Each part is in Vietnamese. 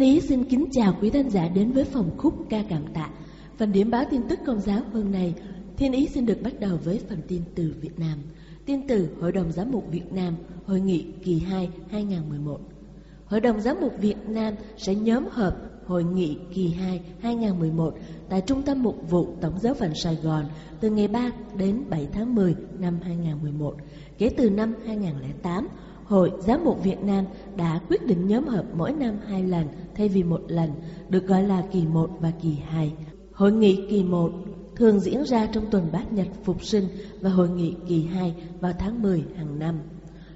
Thiên Ý xin kính chào quý thính giả đến với phòng khúc ca cảm tạ. Phần điểm báo tin tức công giáo hôm nay, Thiên Ý xin được bắt đầu với phần tin từ Việt Nam. Tin từ Hội đồng Giám mục Việt Nam, Hội nghị kỳ 2 2011. Hội đồng Giám mục Việt Nam sẽ nhóm họp Hội nghị kỳ 2 2011 tại Trung tâm Mục vụ Tổng giáo phận Sài Gòn từ ngày 3 đến 7 tháng 10 năm 2011. Kể từ năm 2008, Hội Giám mục Việt Nam đã quyết định nhóm họp mỗi năm hai lần thay vì một lần, được gọi là kỳ 1 và kỳ 2. Hội nghị kỳ 1 thường diễn ra trong tuần bát nhật phục sinh và hội nghị kỳ 2 vào tháng 10 hàng năm.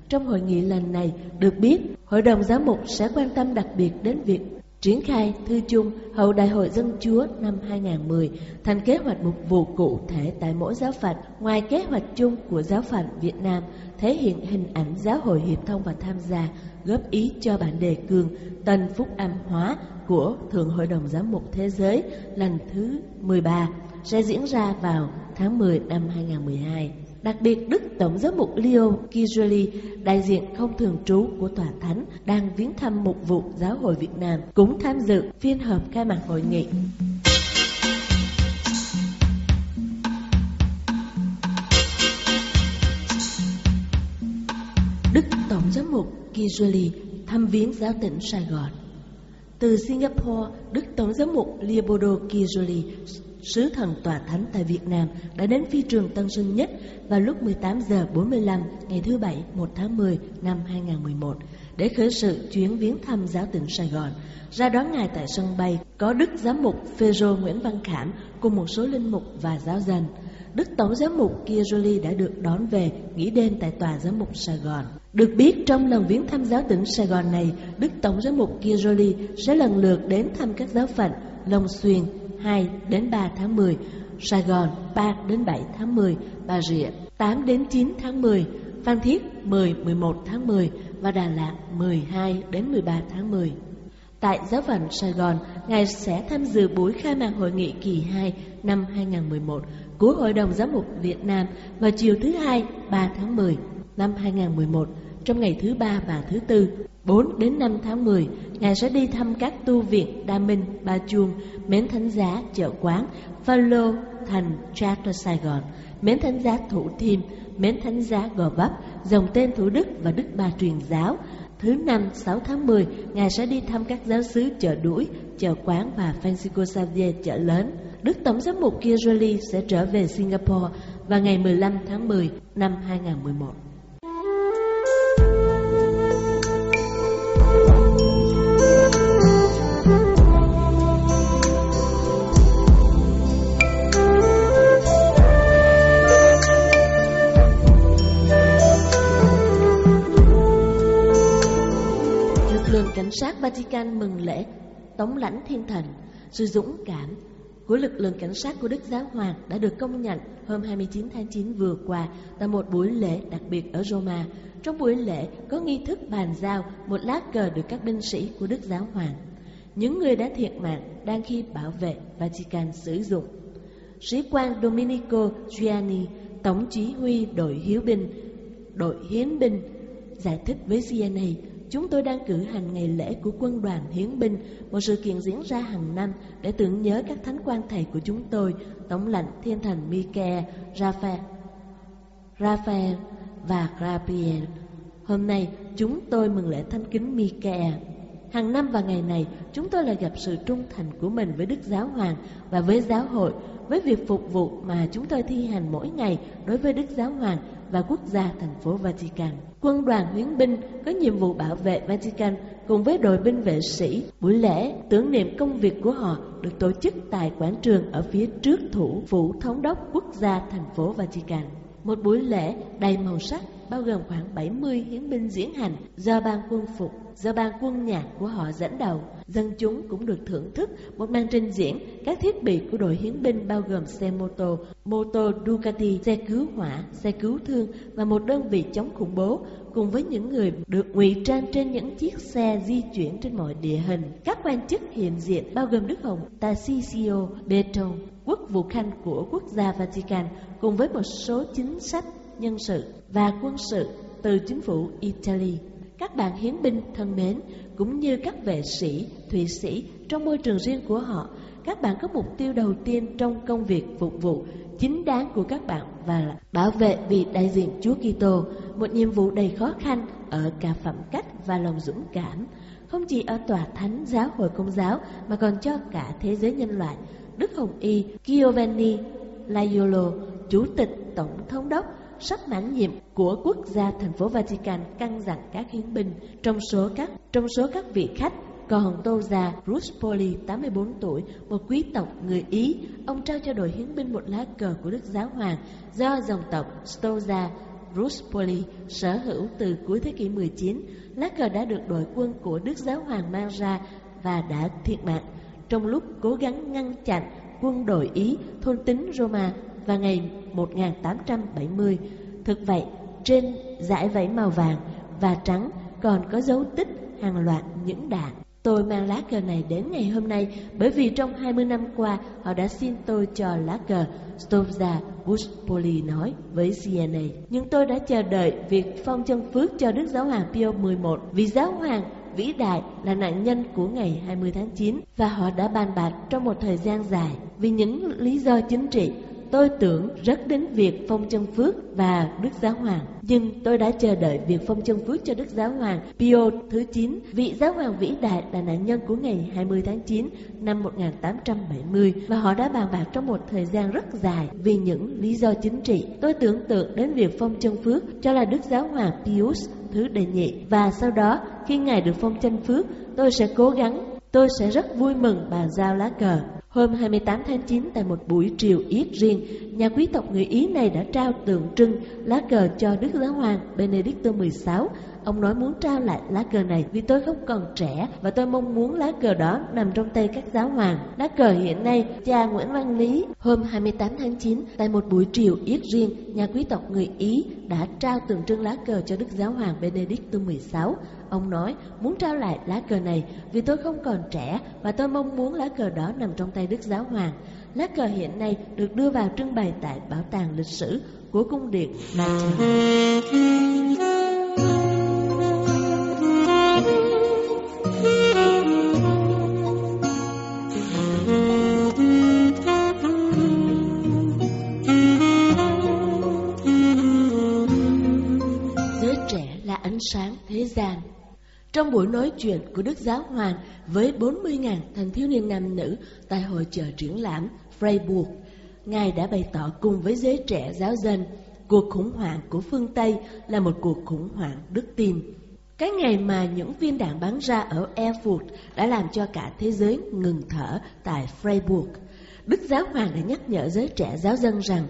Trong hội nghị lần này, được biết, Hội đồng Giám mục sẽ quan tâm đặc biệt đến việc triển khai thư chung hậu Đại hội Dân Chúa năm 2010 thành kế hoạch mục vụ cụ thể tại mỗi giáo phận. Ngoài kế hoạch chung của giáo phận Việt Nam, thể hiện hình ảnh giáo hội hiệp thông và tham gia, góp ý cho bản đề cương Tân Phúc Âm Hóa của Thượng Hội đồng Giám mục Thế giới lần thứ 13 sẽ diễn ra vào tháng 10 năm 2012. Đặc biệt, Đức Tổng giám mục Leo Kijoli, đại diện không thường trú của Tòa Thánh, đang viếng thăm mục vụ Giáo hội Việt Nam, cũng tham dự phiên họp khai mạc hội nghị. Đức Tổng giám mục Kijoli thăm viếng giáo tỉnh Sài Gòn. Từ Singapore, Đức Tổng giám mục Leopoldo Kijoli, sứ thần tòa thánh tại Việt Nam đã đến phi trường Tân Sơn Nhất vào lúc 18 giờ 45 ngày thứ Bảy 1 tháng 10 năm 2011 để khởi sự chuyến viếng thăm giáo tỉnh Sài Gòn. Ra đón ngài tại sân bay có Đức Giám mục Phêrô Nguyễn Văn Khảm cùng một số linh mục và giáo dân. Đức Tổng giám mục Kijoli đã được đón về nghỉ đêm tại tòa giám mục Sài Gòn. Được biết trong lần viếng thăm giáo tỉnh Sài Gòn này, Đức Tổng giám mục Kijoli sẽ lần lượt đến thăm các giáo phận Long Xuyên 2 đến 3 tháng 10, Sài Gòn 3 đến 7 tháng 10, Bà Rịa 8 đến 9 tháng 10, Phan Thiết 10 11 tháng 10 và Đà Lạt 12 đến 13 tháng 10. Tại giáo phận Sài Gòn, Ngài sẽ tham dự buổi khai mạc hội nghị kỳ 2 năm 2011 của Hội đồng Giám mục Việt Nam vào chiều thứ Hai 3 tháng 10 năm 2011 trong ngày thứ ba và thứ tư 4 đến 5 tháng 10, Ngài sẽ đi thăm các tu viện Đa Minh, Ba Chuông, Mến Thánh Giá, Chợ Quán, Phan Lô, Thành, Charter Sài Gòn, Mến Thánh Giá Thủ Thiêm, Mến Thánh Giá Gò Vấp, dòng tên Thủ Đức và Đức Bà Truyền Giáo. Thứ năm 6 tháng 10, Ngài sẽ đi thăm các giáo sứ chợ đuổi, chợ quán và Francisco Xavier chợ lớn. Đức Tổng giám mục Kirali sẽ trở về Singapore vào ngày 15 tháng 10 năm 2011. Lực lượng cảnh sát Vatican mừng lễ, Tống lãnh thiên thần Sự dũng cảm của lực lượng cảnh sát của Đức Giáo Hoàng đã được công nhận hôm 29 tháng 9 vừa qua tại một buổi lễ đặc biệt ở Roma. Trong buổi lễ có nghi thức bàn giao một lá cờ được các binh sĩ của Đức Giáo Hoàng. Những người đã thiệt mạng đang khi bảo vệ Vatican sử dụng. Sĩ quan Domenico Giuliani, tổng chỉ huy đội hiếu binh, đội hiến binh, giải thích với CNA Chúng tôi đang cử hành ngày lễ của quân đoàn hiến binh, một sự kiện diễn ra hàng năm để tưởng nhớ các thánh quan thầy của chúng tôi, Tổng lãnh Thiên thần Mike, Raphael, Raphael và Gabriel. Hôm nay chúng tôi mừng lễ thánh kính Mike. Hàng năm và ngày này, chúng tôi lại gặp sự trung thành của mình với Đức Giáo Hoàng và với giáo hội, với việc phục vụ mà chúng tôi thi hành mỗi ngày đối với Đức Giáo Hoàng và quốc gia thành phố Vatican. Quân đoàn huyến binh có nhiệm vụ bảo vệ Vatican cùng với đội binh vệ sĩ. Buổi lễ tưởng niệm công việc của họ được tổ chức tại quảng trường ở phía trước thủ phủ thống đốc quốc gia thành phố Vatican. Một buổi lễ đầy màu sắc bao gồm khoảng 70 hiến binh diễn hành do ban quân phục, do ban quân nhạc của họ dẫn đầu. Dân chúng cũng được thưởng thức một màn trình diễn các thiết bị của đội hiến binh bao gồm xe mô tô, mô tô Ducati, xe cứu hỏa, xe cứu thương và một đơn vị chống khủng bố cùng với những người được ngụy trang trên những chiếc xe di chuyển trên mọi địa hình. Các quan chức hiện diện bao gồm Đức Hồng Tarcisio Beto, quốc vụ khanh của quốc gia Vatican cùng với một số chính sách nhân sự và quân sự từ chính phủ Italy. Các bạn hiến binh thân mến, cũng như các vệ sĩ, thụy sĩ trong môi trường riêng của họ, các bạn có mục tiêu đầu tiên trong công việc phục vụ chính đáng của các bạn và là bảo vệ vì đại diện Chúa Kitô, một nhiệm vụ đầy khó khăn ở cả phẩm cách và lòng dũng cảm, không chỉ ở tòa thánh giáo hội công giáo mà còn cho cả thế giới nhân loại. Đức Hồng Y Giovanni Laiolo, Chủ tịch Tổng thống đốc sắp mãn nhiệm của quốc gia thành phố Vatican căn dặn các hiến binh trong số các trong số các vị khách còn tô già Ruspoli 84 tuổi, một quý tộc người Ý, ông trao cho đội hiến binh một lá cờ của Đức Giáo Hoàng do dòng tộc Stoza Ruspoli sở hữu từ cuối thế kỷ 19. Lá cờ đã được đội quân của Đức Giáo Hoàng mang ra và đã thiệt mạng trong lúc cố gắng ngăn chặn quân đội Ý thôn tính Roma và ngày 1870. Thực vậy, trên dải vẫy màu vàng và trắng còn có dấu tích hàng loạt những đạn. Tôi mang lá cờ này đến ngày hôm nay bởi vì trong 20 năm qua họ đã xin tôi cho lá cờ Stovza Buspoli nói với CNA. Nhưng tôi đã chờ đợi việc phong chân phước cho Đức Giáo Hoàng Pio 11 vì Giáo Hoàng vĩ đại là nạn nhân của ngày 20 tháng 9 và họ đã bàn bạc trong một thời gian dài vì những lý do chính trị Tôi tưởng rất đến việc phong chân phước và Đức Giáo Hoàng. Nhưng tôi đã chờ đợi việc phong chân phước cho Đức Giáo Hoàng Pio thứ 9, vị Giáo Hoàng vĩ đại là nạn nhân của ngày 20 tháng 9 năm 1870 và họ đã bàn bạc trong một thời gian rất dài vì những lý do chính trị. Tôi tưởng tượng đến việc phong chân phước cho là Đức Giáo Hoàng Pius thứ đệ nhị và sau đó khi Ngài được phong chân phước tôi sẽ cố gắng Tôi sẽ rất vui mừng bàn giao lá cờ Hôm 28 tháng 9 tại một buổi triều yết riêng, nhà quý tộc người Ý này đã trao tượng trưng lá cờ cho Đức Giáo Hoàng Benedicto XVI. Ông nói muốn trao lại lá cờ này vì tôi không còn trẻ và tôi mong muốn lá cờ đó nằm trong tay các giáo hoàng. Lá cờ hiện nay, cha Nguyễn Văn Lý hôm 28 tháng 9 tại một buổi triều yết riêng, nhà quý tộc người Ý đã trao tượng trưng lá cờ cho Đức Giáo Hoàng Benedict XVI. Ông nói muốn trao lại lá cờ này vì tôi không còn trẻ và tôi mong muốn lá cờ đó nằm trong tay Đức Giáo Hoàng. Lá cờ hiện nay được đưa vào trưng bày tại Bảo tàng lịch sử của cung điện Vatican. Trong buổi nói chuyện của Đức Giáo Hoàng với 40.000 thanh thiếu niên nam nữ tại hội chợ triển lãm Freiburg, Ngài đã bày tỏ cùng với giới trẻ giáo dân, cuộc khủng hoảng của phương Tây là một cuộc khủng hoảng đức tin. Cái ngày mà những viên đạn bắn ra ở Erfurt đã làm cho cả thế giới ngừng thở tại Freiburg. Đức Giáo Hoàng đã nhắc nhở giới trẻ giáo dân rằng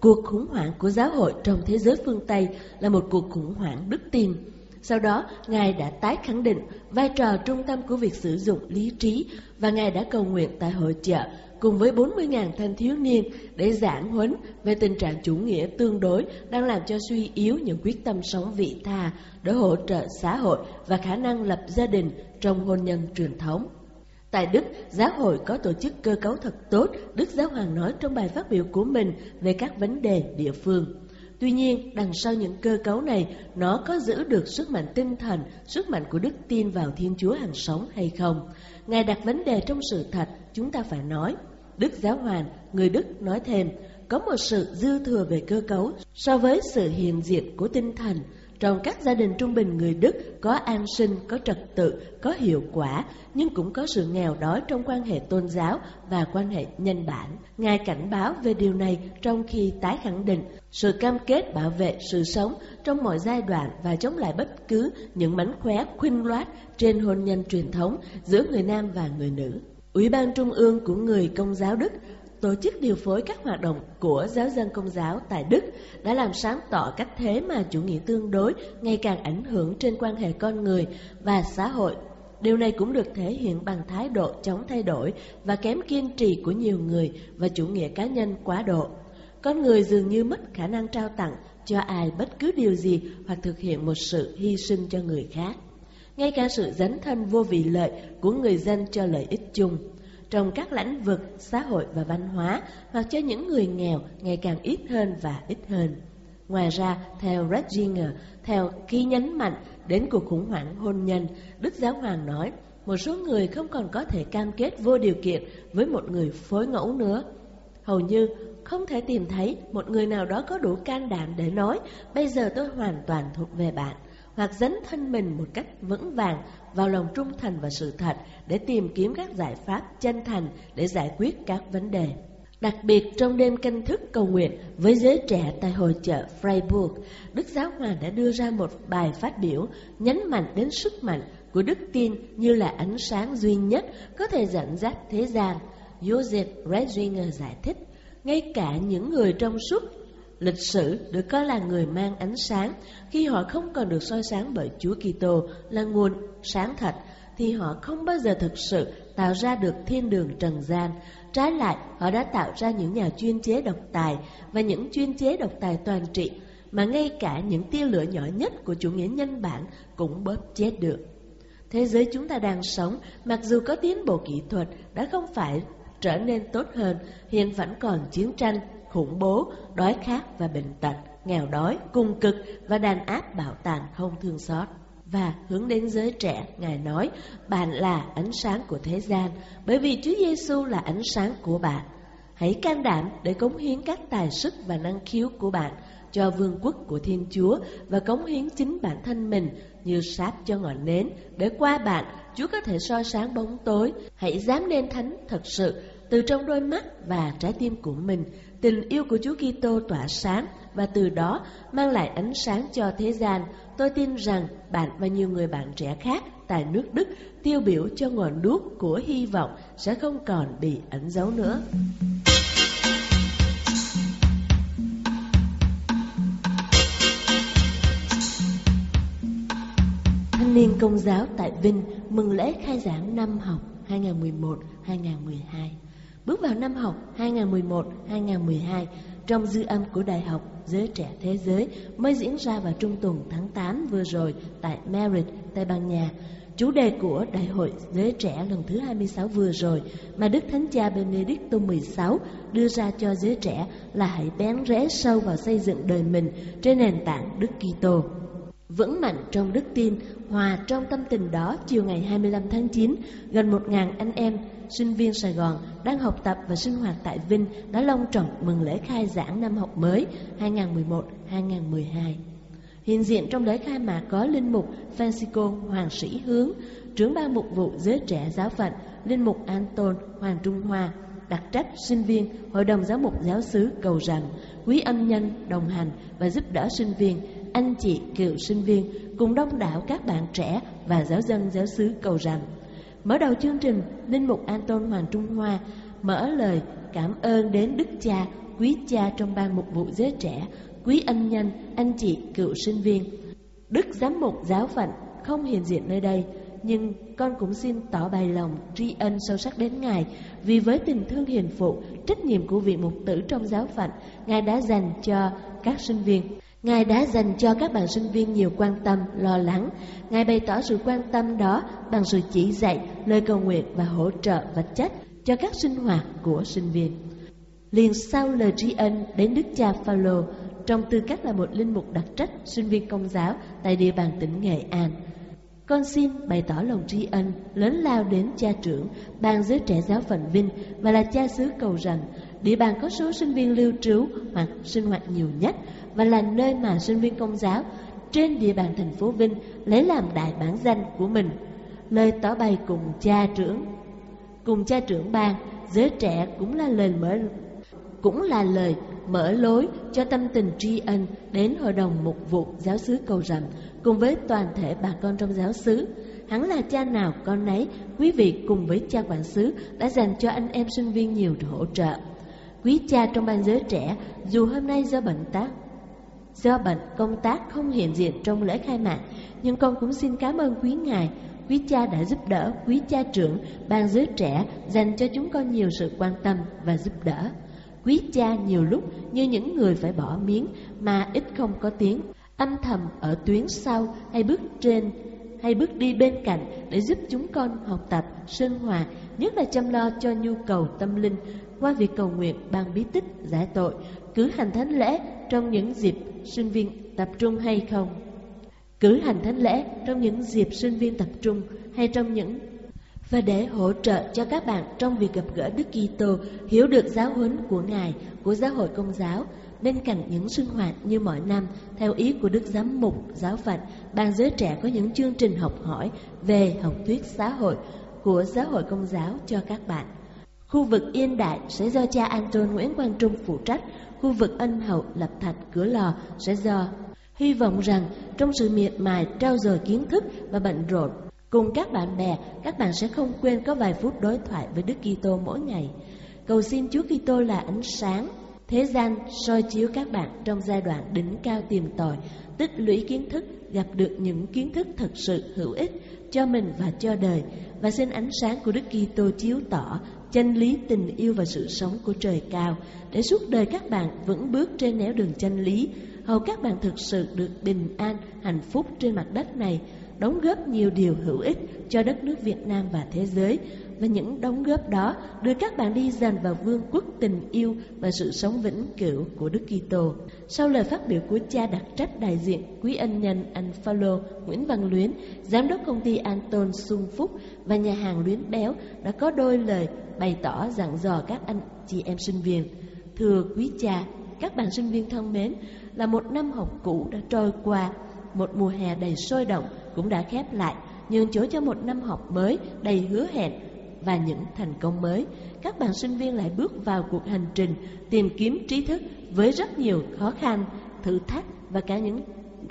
cuộc khủng hoảng của giáo hội trong thế giới phương Tây là một cuộc khủng hoảng đức tin sau đó, Ngài đã tái khẳng định vai trò trung tâm của việc sử dụng lý trí và Ngài đã cầu nguyện tại hội chợ cùng với 40.000 thanh thiếu niên để giảng huấn về tình trạng chủ nghĩa tương đối đang làm cho suy yếu những quyết tâm sống vị tha để hỗ trợ xã hội và khả năng lập gia đình trong hôn nhân truyền thống. Tại Đức, giáo hội có tổ chức cơ cấu thật tốt, Đức Giáo Hoàng nói trong bài phát biểu của mình về các vấn đề địa phương. Tuy nhiên, đằng sau những cơ cấu này, nó có giữ được sức mạnh tinh thần, sức mạnh của đức tin vào Thiên Chúa hàng sống hay không? Ngài đặt vấn đề trong sự thật, chúng ta phải nói. Đức Giáo Hoàng, người Đức nói thêm, có một sự dư thừa về cơ cấu so với sự hiện diện của tinh thần. Trong các gia đình trung bình người Đức có an sinh, có trật tự, có hiệu quả, nhưng cũng có sự nghèo đói trong quan hệ tôn giáo và quan hệ nhân bản. Ngài cảnh báo về điều này trong khi tái khẳng định sự cam kết bảo vệ sự sống trong mọi giai đoạn và chống lại bất cứ những mánh khóe khuynh loát trên hôn nhân truyền thống giữa người nam và người nữ. Ủy ban Trung ương của người Công giáo Đức tổ chức điều phối các hoạt động của giáo dân công giáo tại Đức đã làm sáng tỏ cách thế mà chủ nghĩa tương đối ngày càng ảnh hưởng trên quan hệ con người và xã hội. Điều này cũng được thể hiện bằng thái độ chống thay đổi và kém kiên trì của nhiều người và chủ nghĩa cá nhân quá độ. Con người dường như mất khả năng trao tặng cho ai bất cứ điều gì hoặc thực hiện một sự hy sinh cho người khác. Ngay cả sự dấn thân vô vị lợi của người dân cho lợi ích chung trong các lĩnh vực xã hội và văn hóa hoặc cho những người nghèo ngày càng ít hơn và ít hơn. Ngoài ra, theo Ratzinger, theo khi nhấn mạnh đến cuộc khủng hoảng hôn nhân, Đức Giáo Hoàng nói, một số người không còn có thể cam kết vô điều kiện với một người phối ngẫu nữa. Hầu như không thể tìm thấy một người nào đó có đủ can đảm để nói, bây giờ tôi hoàn toàn thuộc về bạn, hoặc dấn thân mình một cách vững vàng vào lòng trung thành và sự thật để tìm kiếm các giải pháp chân thành để giải quyết các vấn đề. Đặc biệt trong đêm canh thức cầu nguyện với giới trẻ tại hội chợ Freiburg, Đức Giáo Hoàng đã đưa ra một bài phát biểu nhấn mạnh đến sức mạnh của đức tin như là ánh sáng duy nhất có thể dẫn dắt thế gian. Joseph Ratzinger giải thích, ngay cả những người trong suốt lịch sử được coi là người mang ánh sáng khi họ không còn được soi sáng bởi Chúa Kitô là nguồn sáng thật thì họ không bao giờ thực sự tạo ra được thiên đường trần gian. Trái lại, họ đã tạo ra những nhà chuyên chế độc tài và những chuyên chế độc tài toàn trị mà ngay cả những tia lửa nhỏ nhất của chủ nghĩa nhân bản cũng bóp chết được. Thế giới chúng ta đang sống, mặc dù có tiến bộ kỹ thuật, đã không phải trở nên tốt hơn, hiện vẫn còn chiến tranh, khủng bố, đói khát và bệnh tật, nghèo đói, cung cực và đàn áp bạo tàn không thương xót. Và hướng đến giới trẻ, Ngài nói, bạn là ánh sáng của thế gian, bởi vì Chúa Giêsu là ánh sáng của bạn. Hãy can đảm để cống hiến các tài sức và năng khiếu của bạn cho vương quốc của Thiên Chúa và cống hiến chính bản thân mình như sáp cho ngọn nến để qua bạn Chúa có thể soi sáng bóng tối. Hãy dám nên thánh thật sự từ trong đôi mắt và trái tim của mình, tình yêu của Chúa Kitô tỏa sáng và từ đó mang lại ánh sáng cho thế gian. Tôi tin rằng bạn và nhiều người bạn trẻ khác tại nước Đức tiêu biểu cho ngọn đuốc của hy vọng sẽ không còn bị ẩn giấu nữa. Thanh niên công giáo tại Vinh mừng lễ khai giảng năm học 2011-2012 bước vào năm học 2011-2012 trong dư âm của Đại học Giới Trẻ Thế Giới mới diễn ra vào trung tuần tháng 8 vừa rồi tại Madrid, Tây Ban Nha. Chủ đề của Đại hội Giới Trẻ lần thứ 26 vừa rồi mà Đức Thánh Cha Benedicto XVI đưa ra cho giới trẻ là hãy bén rễ sâu vào xây dựng đời mình trên nền tảng Đức Kitô. Vững mạnh trong đức tin, hòa trong tâm tình đó chiều ngày 25 tháng 9, gần 1.000 anh em sinh viên Sài Gòn đang học tập và sinh hoạt tại Vinh đã long trọng mừng lễ khai giảng năm học mới 2011-2012. Hiện diện trong lễ khai mạc có Linh Mục Francisco Hoàng Sĩ Hướng, trưởng ban mục vụ giới trẻ giáo phận, Linh Mục Anton Hoàng Trung Hoa, đặc trách sinh viên Hội đồng Giáo mục Giáo xứ cầu rằng quý ân nhân đồng hành và giúp đỡ sinh viên, anh chị cựu sinh viên cùng đông đảo các bạn trẻ và giáo dân giáo xứ cầu rằng Mở đầu chương trình, Linh Mục Anton Hoàng Trung Hoa mở lời cảm ơn đến Đức Cha, quý cha trong ban mục vụ giới trẻ, quý ân nhân, anh chị, cựu sinh viên. Đức Giám mục giáo phận không hiện diện nơi đây, nhưng con cũng xin tỏ bày lòng tri ân sâu sắc đến Ngài vì với tình thương hiền phụ, trách nhiệm của vị mục tử trong giáo phận, Ngài đã dành cho các sinh viên. Ngài đã dành cho các bạn sinh viên nhiều quan tâm, lo lắng. Ngài bày tỏ sự quan tâm đó bằng sự chỉ dạy, lời cầu nguyện và hỗ trợ vật chất cho các sinh hoạt của sinh viên. Liền sau lời tri ân đến Đức cha Phaolô trong tư cách là một linh mục đặc trách sinh viên công giáo tại địa bàn tỉnh Nghệ An. Con xin bày tỏ lòng tri ân lớn lao đến cha trưởng ban giới trẻ giáo phận Vinh và là cha xứ cầu rằng địa bàn có số sinh viên lưu trú hoặc sinh hoạt nhiều nhất và là nơi mà sinh viên công giáo trên địa bàn thành phố Vinh lấy làm đại bản danh của mình. Lời tỏ bày cùng cha trưởng, cùng cha trưởng ban, giới trẻ cũng là lời mở cũng là lời mở lối cho tâm tình tri ân đến hội đồng mục vụ giáo xứ cầu rằm cùng với toàn thể bà con trong giáo xứ. Hắn là cha nào con nấy, quý vị cùng với cha quản xứ đã dành cho anh em sinh viên nhiều hỗ trợ. Quý cha trong ban giới trẻ, dù hôm nay do bệnh tác, do bệnh công tác không hiện diện trong lễ khai mạc, nhưng con cũng xin cảm ơn quý ngài, quý cha đã giúp đỡ, quý cha trưởng, ban giới trẻ dành cho chúng con nhiều sự quan tâm và giúp đỡ. Quý cha nhiều lúc như những người phải bỏ miếng mà ít không có tiếng, âm thầm ở tuyến sau hay bước trên hay bước đi bên cạnh để giúp chúng con học tập, sinh hoạt, nhất là chăm lo cho nhu cầu tâm linh qua việc cầu nguyện ban bí tích giải tội, cử hành thánh lễ trong những dịp sinh viên tập trung hay không. Cử hành thánh lễ trong những dịp sinh viên tập trung hay trong những và để hỗ trợ cho các bạn trong việc gặp gỡ Đức Kitô, hiểu được giáo huấn của Ngài, của giáo hội công giáo, bên cạnh những sinh hoạt như mọi năm, theo ý của Đức Giám mục, giáo phận, ban giới trẻ có những chương trình học hỏi về học thuyết xã hội của giáo hội công giáo cho các bạn. Khu vực Yên Đại sẽ do cha Anton Nguyễn Quang Trung phụ trách, khu vực Ân Hậu, Lập Thạch, Cửa Lò sẽ do Hy vọng rằng trong sự miệt mài trao dồi kiến thức và bận rộn Cùng các bạn bè, các bạn sẽ không quên có vài phút đối thoại với Đức Kitô mỗi ngày. Cầu xin Chúa Kitô là ánh sáng, thế gian soi chiếu các bạn trong giai đoạn đỉnh cao tìm tòi, tích lũy kiến thức, gặp được những kiến thức thật sự hữu ích cho mình và cho đời. Và xin ánh sáng của Đức Kitô chiếu tỏ chân lý, tình yêu và sự sống của trời cao. Để suốt đời các bạn vững bước trên nẻo đường chân lý, hầu các bạn thực sự được bình an, hạnh phúc trên mặt đất này, đóng góp nhiều điều hữu ích cho đất nước Việt Nam và thế giới và những đóng góp đó đưa các bạn đi dần vào vương quốc tình yêu và sự sống vĩnh cửu của Đức Kitô. Sau lời phát biểu của cha đặc trách đại diện quý ân nhân anh Phaolô Nguyễn Văn Luyến, giám đốc công ty Anton Xuân Phúc và nhà hàng Luyến Béo đã có đôi lời bày tỏ dặn dò các anh chị em sinh viên. Thưa quý cha, các bạn sinh viên thân mến, là một năm học cũ đã trôi qua, một mùa hè đầy sôi động cũng đã khép lại, nhường chỗ cho một năm học mới đầy hứa hẹn và những thành công mới. Các bạn sinh viên lại bước vào cuộc hành trình tìm kiếm trí thức với rất nhiều khó khăn, thử thách và cả những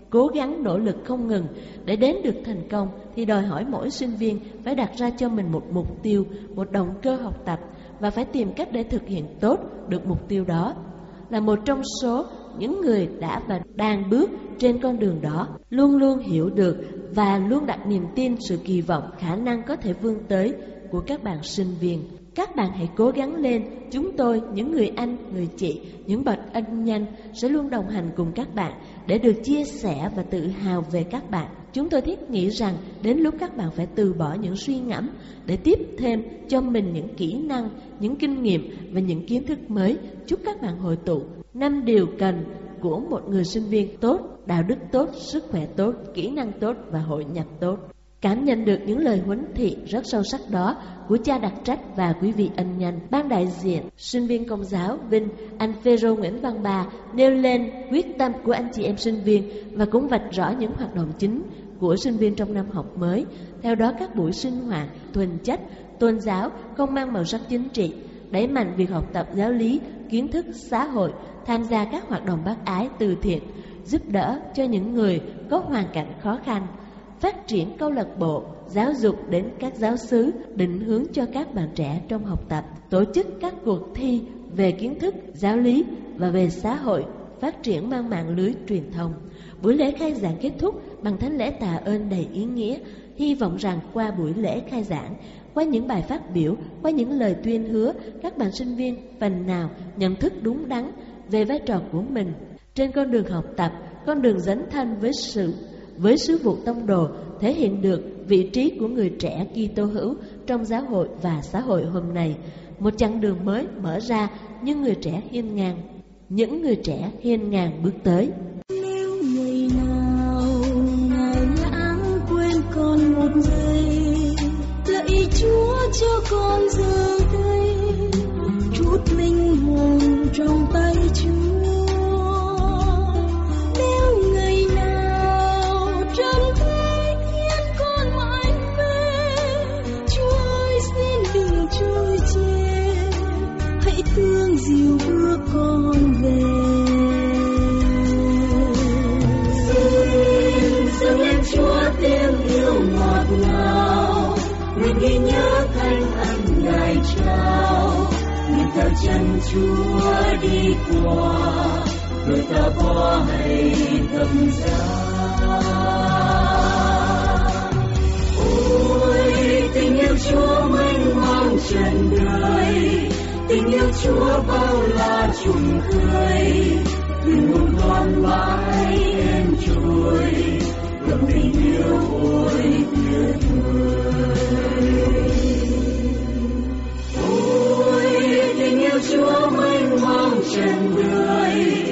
cố gắng nỗ lực không ngừng để đến được thành công thì đòi hỏi mỗi sinh viên phải đặt ra cho mình một mục tiêu, một động cơ học tập và phải tìm cách để thực hiện tốt được mục tiêu đó. Là một trong số những người đã và đang bước trên con đường đó luôn luôn hiểu được và luôn đặt niềm tin sự kỳ vọng khả năng có thể vươn tới của các bạn sinh viên. Các bạn hãy cố gắng lên, chúng tôi, những người anh, người chị, những bậc ân nhân sẽ luôn đồng hành cùng các bạn để được chia sẻ và tự hào về các bạn. Chúng tôi thiết nghĩ rằng đến lúc các bạn phải từ bỏ những suy ngẫm để tiếp thêm cho mình những kỹ năng, những kinh nghiệm và những kiến thức mới. Chúc các bạn hội tụ năm điều cần của một người sinh viên tốt, đạo đức tốt, sức khỏe tốt, kỹ năng tốt và hội nhập tốt. Cảm nhận được những lời huấn thị rất sâu sắc đó của cha đặc trách và quý vị ân nhân, ban đại diện, sinh viên công giáo Vinh, anh Phêrô Nguyễn Văn Bà nêu lên quyết tâm của anh chị em sinh viên và cũng vạch rõ những hoạt động chính của sinh viên trong năm học mới. Theo đó các buổi sinh hoạt, thuần chất, tôn giáo không mang màu sắc chính trị, đẩy mạnh việc học tập giáo lý, kiến thức xã hội, tham gia các hoạt động bác ái từ thiện, giúp đỡ cho những người có hoàn cảnh khó khăn, phát triển câu lạc bộ, giáo dục đến các giáo xứ, định hướng cho các bạn trẻ trong học tập, tổ chức các cuộc thi về kiến thức, giáo lý và về xã hội, phát triển mang mạng lưới truyền thông. Buổi lễ khai giảng kết thúc bằng thánh lễ tạ ơn đầy ý nghĩa, hy vọng rằng qua buổi lễ khai giảng, qua những bài phát biểu, qua những lời tuyên hứa, các bạn sinh viên phần nào nhận thức đúng đắn về vai trò của mình trên con đường học tập, con đường dấn thân với sự với sứ vụ tông đồ thể hiện được vị trí của người trẻ Kitô hữu trong giáo hội và xã hội hôm nay. Một chặng đường mới mở ra nhưng người trẻ hiên ngang, những người trẻ hiên ngang bước tới. Nếu ngày nào ngài lãng quên con một giây, lạy Chúa cho con giờ đây chút linh hồn trong tay Chúa. Chân chúa đi qua, người ta bỏ hay tâm giá. Ôi, tình yêu chúa mênh mang trần đời tình yêu chúa bao la trùng khơi. Nguyện muôn con mãi em trôi ngập tình yêu ôi tuyệt vời yêu chúa mênh mang trên đời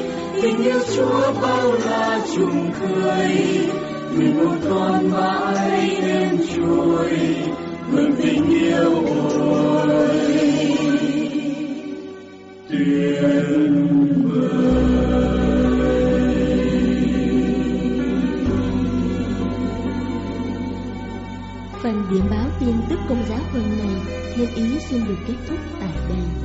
tình yêu chúa bao la trùng khơi. Nguyện một con mãi đêm trôi ngập tình yêu ôi. Phần điểm báo tin tức công giáo hôm nay nhân ý xin được kết thúc tại đây.